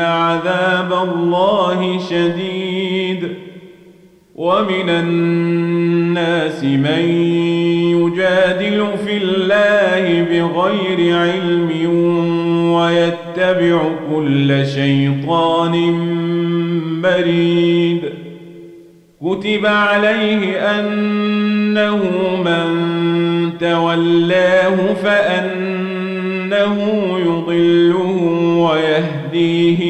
عذاب الله شديد ومن الناس من يجادل في الله بغير علم ويتبع كل شيطان مريد كتب عليه أنه من تولاه فأنه يضله ويهديه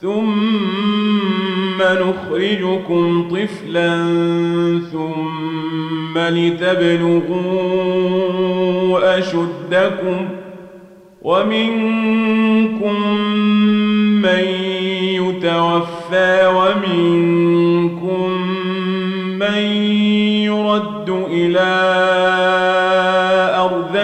ثم نخرجكم طفلا ثم لتبلغوا أشدكم ومنكم من يتوفى ومنكم من يرد إلى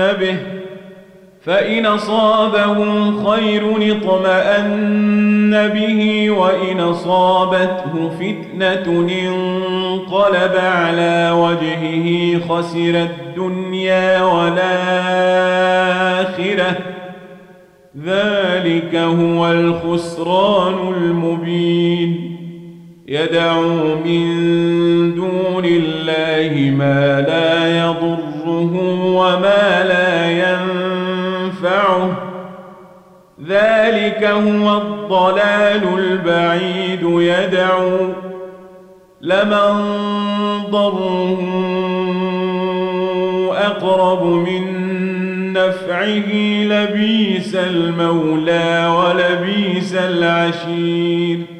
به فإن أصابه خير اطمأن به وإن أصابته فتنة انقلب على وجهه خسر الدنيا والآخرة. الآخرة ذلك هو الخسران المبين. يدعو من دون الله ما لا يضره وما لا ينفعه. ذلك هو الضلال البعيد يدعو. لمن ضره أقرب من نفعه لبيس المولى ولبيس العشير.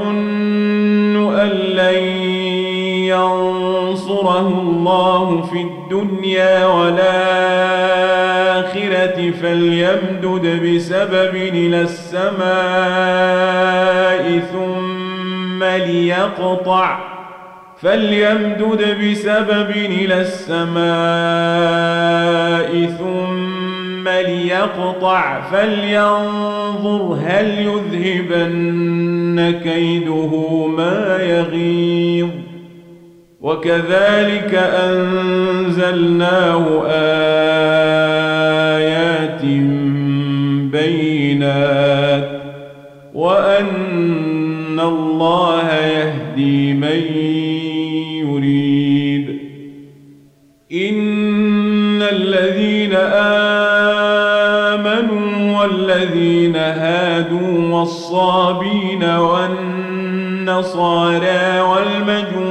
الله في الدنيا والآخرة فليمدد بسبب إلى السماء ثم ليقطع فليمدد بسبب إلى السماء ثم ليقطع فلينظر هل يذهبن كيده ما يغيظ وكذلك أنزلناه آيات بينات وأن الله يهدي من يريد إن الذين آمنوا والذين هادوا والصابين والنصارى والمجوس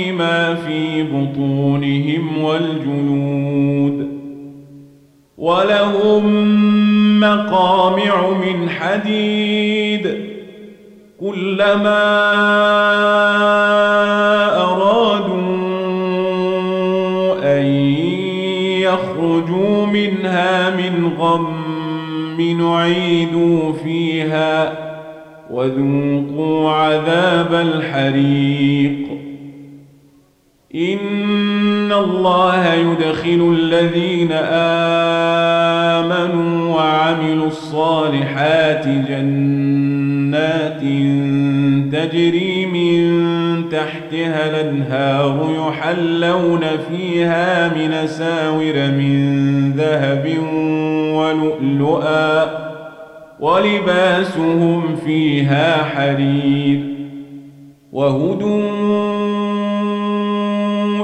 في بطونهم والجنود ولهم مقامع من حديد كلما أرادوا أن يخرجوا منها من غم نعيدوا فيها وذوقوا عذاب الحريق إن الله يدخل الذين آمنوا وعملوا الصالحات جنات تجري من تحتها الانهار يحلون فيها من ساور من ذهب ولؤلؤا ولباسهم فيها حرير وهدوا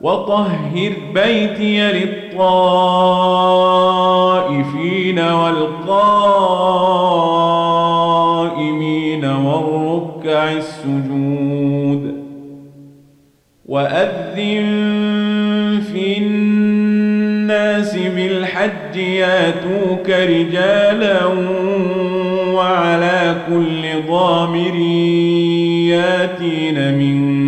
وطهر بيتي للطائفين والقائمين والركع السجود وأذن في الناس بالحج ياتوك رجالا وعلى كل ضامر ياتين من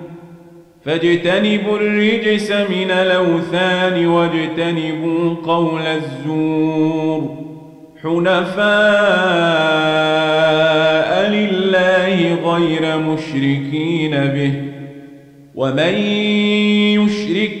فاجتنبوا الرجس من الأوثان واجتنبوا قول الزور. حنفاء لله غير مشركين به. ومن يشرك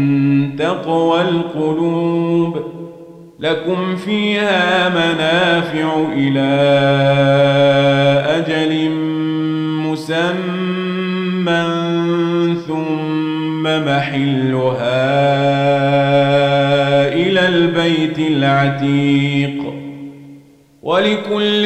تقوى القلوب لكم فيها منافع إلى أجل مسمى ثم محلها إلى البيت العتيق ولكل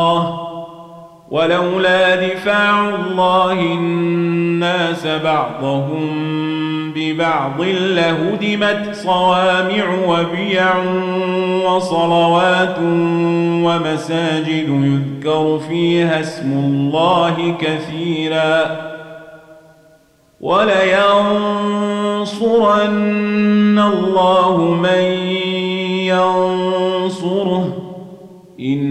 ولولا دفاع الله الناس بعضهم ببعض لهدمت صوامع وبيع وصلوات ومساجد يذكر فيها اسم الله كثيرا ولينصرن الله من ينصره إن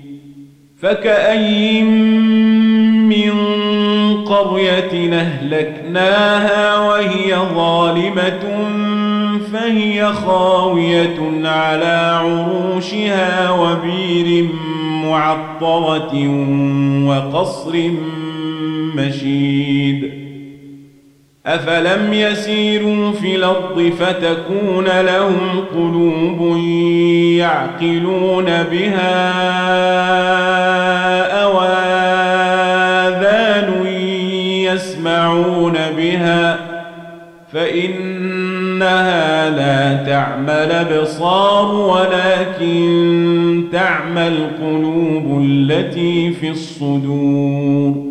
فكأي من قرية أهلكناها وهي ظالمة فهي خاوية على عروشها وبير معطرة وقصر مشيد أفلم يسيروا في الأرض فتكون لهم قلوب يعقلون بها أواذان يسمعون بها فإنها لا تعمى الأبصار ولكن تعمى القلوب التي في الصدور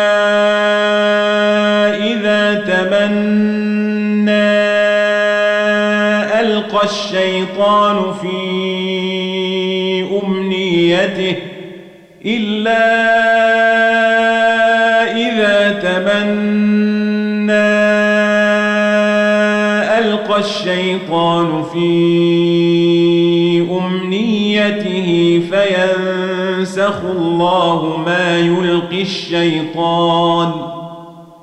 الشيطان في أمنيته إلا إذا تمنى ألقى الشيطان في أمنيته فينسخ الله ما يلقي الشيطان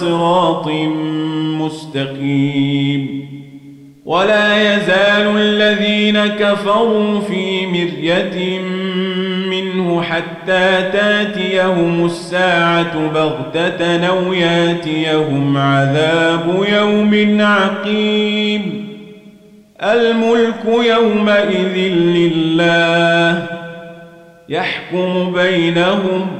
صراط مستقيم. ولا يزال الذين كفروا في مرية منه حتى تاتيهم الساعة بغتة أو ياتيهم عذاب يوم عقيم. الملك يومئذ لله يحكم بينهم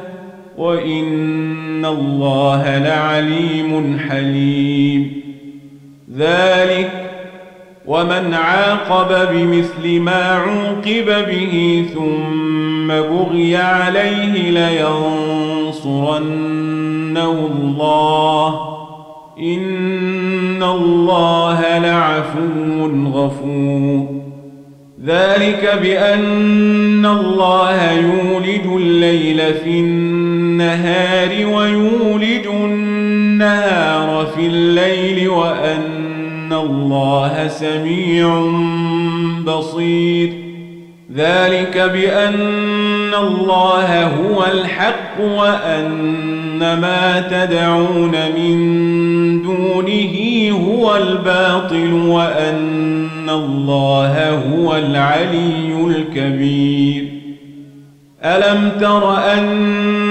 وإن الله لعليم حليم ذلك ومن عاقب بمثل ما عوقب به ثم بغي عليه لينصرنه الله إن الله لعفو غفور ذلك بأن الله يولد الليل في النهار ويولد النهار في الليل وأن الله سميع بصير. ذلك بأن الله هو الحق وأن ما تدعون من دونه هو الباطل وأن الله هو العلي الكبير. ألم تر أن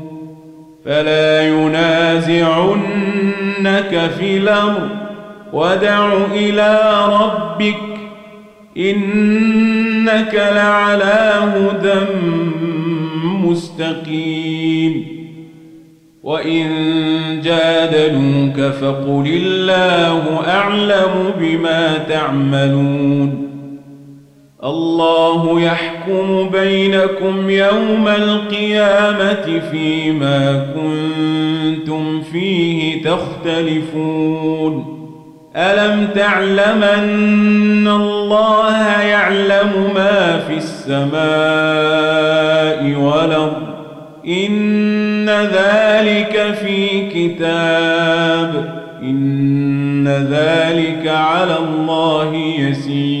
فلا ينازعنك في الأمر. ودع إلى ربك إنك لعلى هدى مستقيم. وإن جادلوك فقل الله أعلم بما تعملون. الله يحكم بينكم يوم القيامة فيما كنتم فيه تختلفون. ألم تعلم أن الله يعلم ما في السماء والأرض؟ إن ذلك في كتاب. إن ذلك على الله يسير.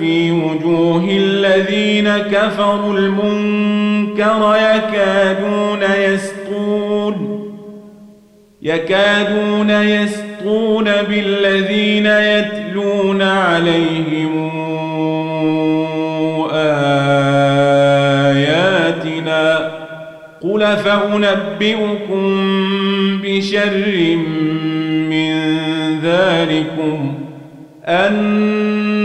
في وجوه الذين كفروا المنكر يكادون يسطون يكادون يسطون بالذين يتلون عليهم آياتنا. قل فأنبئكم بشر من ذلكم؟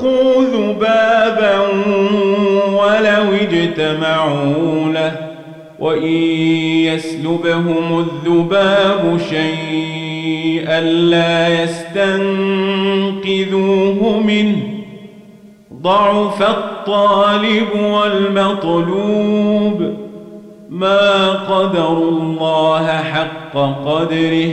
يخلقوا ذبابا ولو اجتمعوا له وإن يسلبهم الذباب شيئا لا يستنقذوه منه. ضعف الطالب والمطلوب ما قدر الله حق قدره.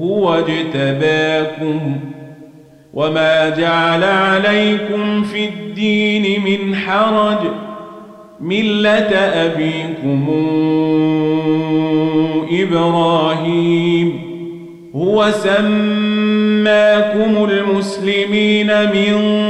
هو اجتباكم وما جعل عليكم في الدين من حرج ملة أبيكم إبراهيم هو سماكم المسلمين من